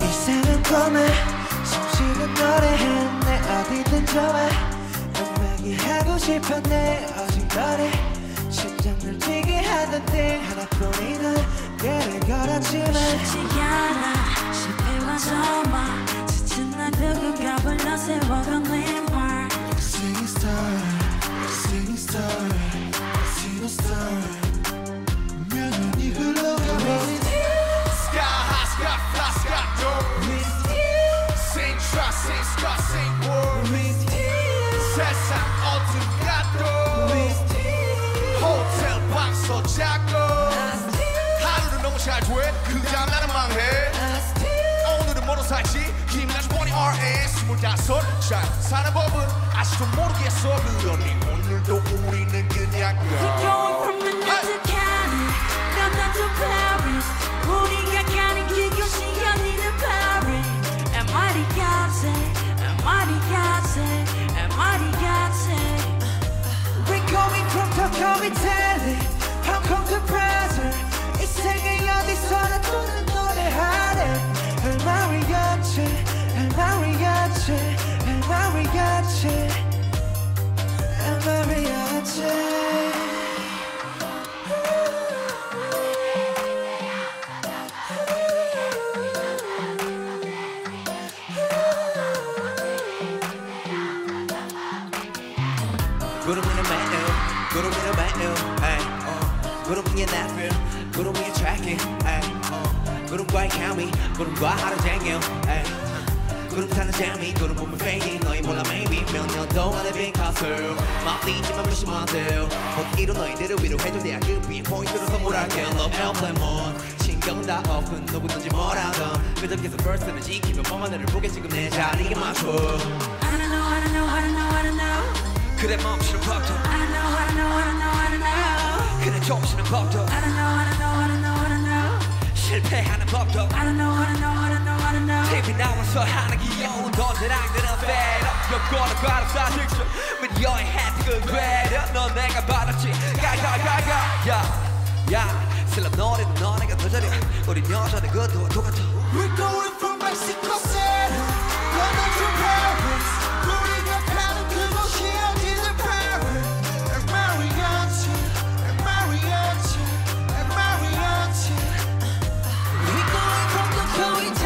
이상한 꿈에 숨쉬는 노래한 내 어디든 좋아 음악이 하고 싶어 내 어진거리 심장 늘지게 하던 땡 하나뿐이던 길을 걸었지만 쉽지 않아. 실패와 저 워간 랜말 Singing star, singing star, singing star 명연이 흘러가고 Sky high, sky fly, sky door. With you, Sing trust, sing scar, sing word. with you, 세상 어둠 가도 with you 호텔 방서 자고 하루는 너무 잘돼그 다음 나는 망해 I still 오늘은 뭐로 살지 힘나지 보니 RS 스물다섯 잘 사는 법은 아직도 모르겠어 그러니 오늘도 우리는 그냥 We're going from London to Cali London to Paris 우리가 가는 길 시간이는 Paris MR이같이 MR이같이 MR이같이 We're going from Tokyo, Italy, 구름이는 매일 구름이는 매일 에이 어 구름이의 나필 구름이의 트래킹 에이 어 구름과의 케미 구름과 하루 에이 구름 타는 재미 구름 보면 fading 너희 몰라 maybe 몇년 동안의 빈 컷을 막리지만 무심한들 못 이룬 너희들을 위로해줄 내야 그 위에 포인트를 선물할게 Love airplane moon 신경 다 없은 누구든지 뭐라던 그저께서 verse를 지키며 뻔만을 보게 지금 내 자리에 맞춰 그래 멈추는 법도 I know, I know, I know, I know 그래 좁히는 법도 I don't know, I don't know, I don't know, I don't know 실패하는 법도 I don't know, I don't know, I don't know, I don't know TV 나와서 하는 귀여운 도제랑들은 fed up 여권을 바로 your hand 그 괴려 넌 내가 받았지 가가가가 야야 슬럼 노래는 너네가 더 잘해 우린 여전히 그도와 똑같아 We're going till we